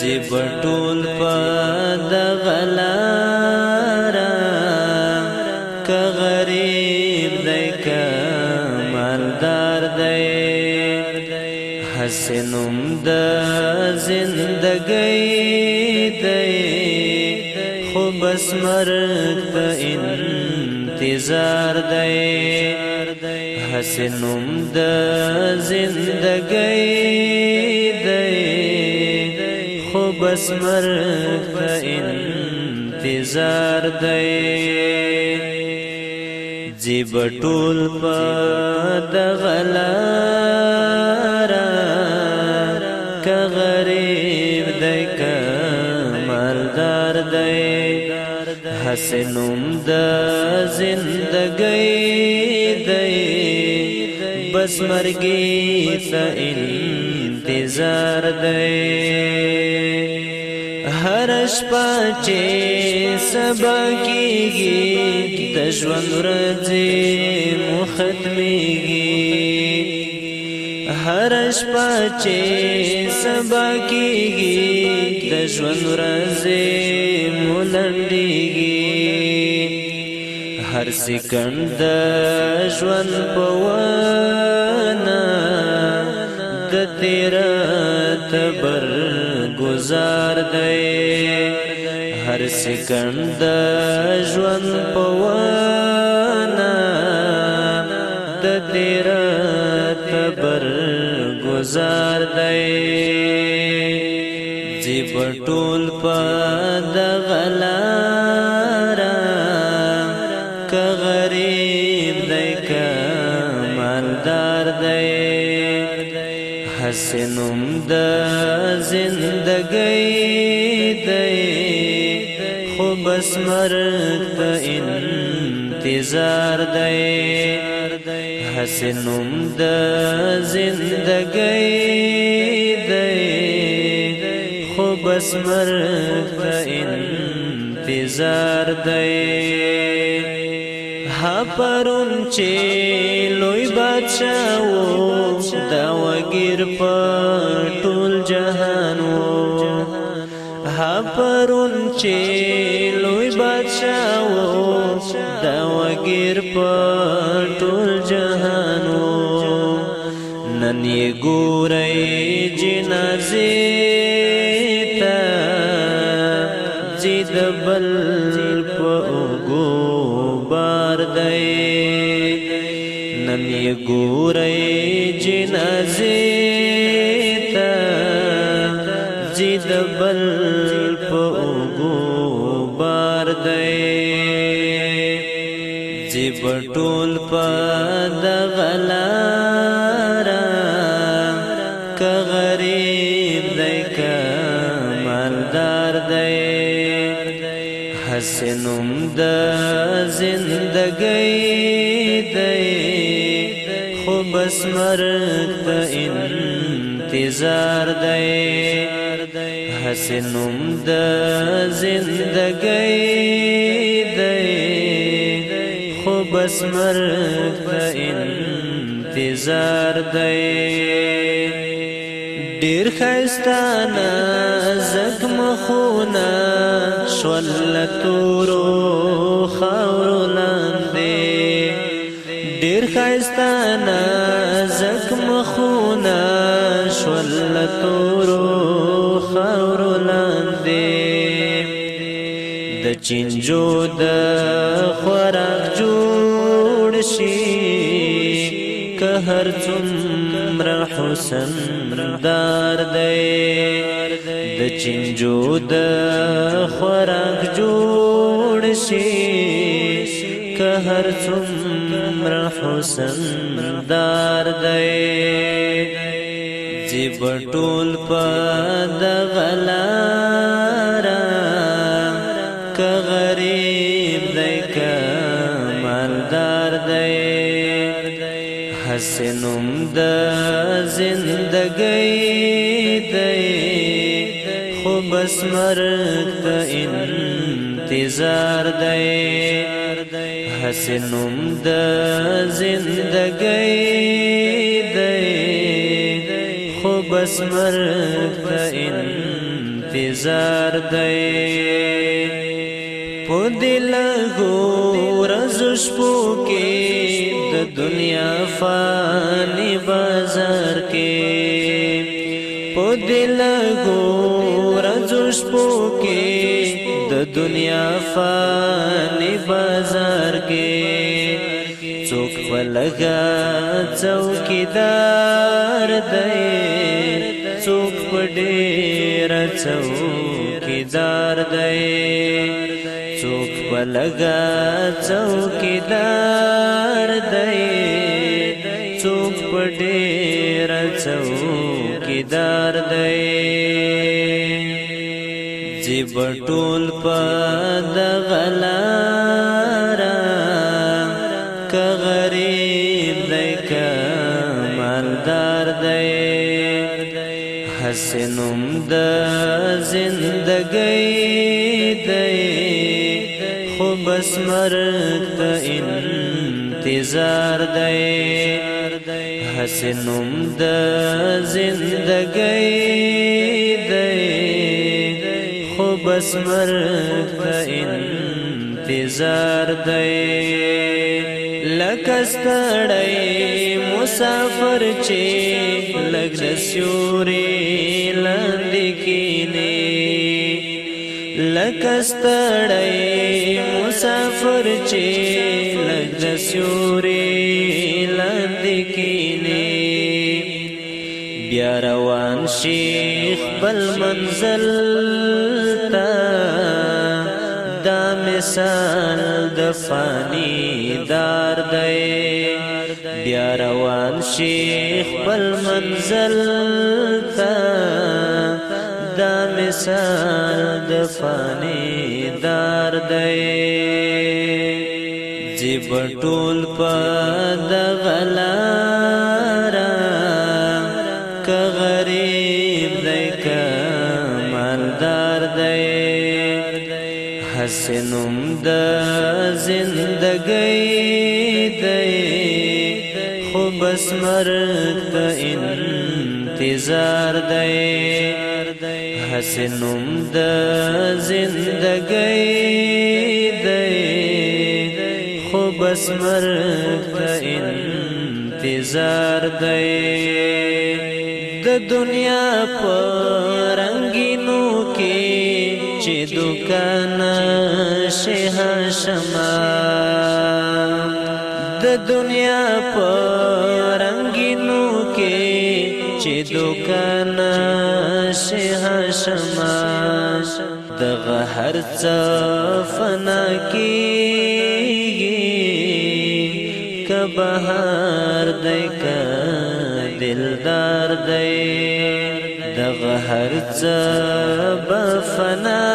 چې بټول په د غلارا ک غریب دی ک مالدار دی حسنم د زندګۍ دی خو بس مرګ په انتظار دی حسنم د زندګۍ دی بس مرغ انتظار دی زیب ټول په د غلارا کغریب دی کمردار دی حسنم د زندګۍ دی بس مرګي ته انتظار دی هر شپه چې سبا کېږي د ژوند ورځې مو ختمېږي هر شپه چې سبا کېږي د ژوند ورځې مو لنډېږي هر سکند ژوند په د تیر تبر گزار دی هر سکند ژوند پوانا د تیر تبر گزار دی زیب ټول په د غلا د زندګۍ دی خو بس مرګ انتظار دی حسنم د زندګۍ دی خو بس مرګ انتظار دی ها پرون چې لوی بچاو دا وګیر په پرون چې لوی بادشاہ وو دا وګیر په ټول جهان وو نن یې ګورې جنازې ته زید بل په وګو بار دی نن یې ګورې جنازې ته زید بل پټول پد غلارا ک غریب دای ک مالدار دای حسنم د زندګی دای خو بس مرګ ته انتظار دای حسنم د زندګی دای بس مرگ دا انتظار دی ډیر خیستانا زخم خونا شول تورو خاورو لاندې ډیر خیستانا زخم خونا شول تورو خاورو لاندې د چنجو د شي که هر څومره حسن دار دی د چنجو د خوراک جوړ شي که هر څومره حسن دار دی جیب ټول په د غلارا ک غریب دی که مالدار دی حسنم د زندګۍ دی خو بس مرګ ته انتظار دی حسنم د زندګۍ دی خو بس مرګ ته انتظار دی په دل غور زشپو کې د دنیا فانی بازار کې په دل غور زشپو کې د دنیا فانی بازار کې څوک ولګا څوکیدار دی څوک پډېر څوکیدار دی ولګا څوکیدار دی څوک پډېر څوکیدار دی زیبټول په دغلارا ک غریب دی ک مالدار دی حسنم د زندګۍ دی بس مرګ ته انتظار دی حسنم د زندګۍ دی خو بس مرګ ته انتظار دی لکستړی مسافر چې لګ د سیوري لاندې کینه لکستړی مسافر چې لږ د سیوري لاندې کینه بیا روان شیخ بل منزل تا دا مثال د فانی دار دی بیا روان شیخ بل منزل تا د فانی دار دی جیب ټول په د غلارا ک غریب دی ک مالدار دی حسنم د زندګی دی خو بس مرګ ته انتظار دی دی حسنم د زندګۍ دی خو بس مرګ انتظار دی د دنیا پر رنگینو کې چې دکان شه شما د دنیا پر رنگینو کې چې دکان عرش هاشم دغه هر څه فنا کیږي کبهار دای ک دلدار دای دغه هر څه بفنا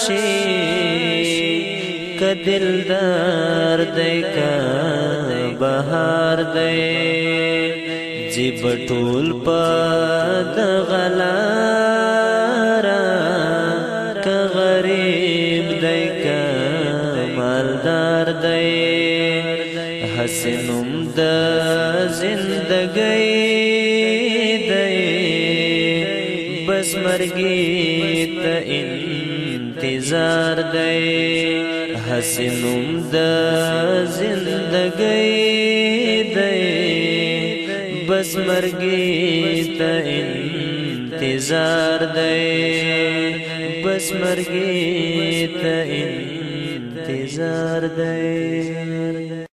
شي ک دلدار دای ک بهار دای بټول پد غلارا ک غریب دای ک مالدار دای حسنم د زندګۍ دای بس مرګی ته انتظار دای حسنم د زندګۍ دای بس مرګي ته انتظار دی بس مرګي ته انتظار دی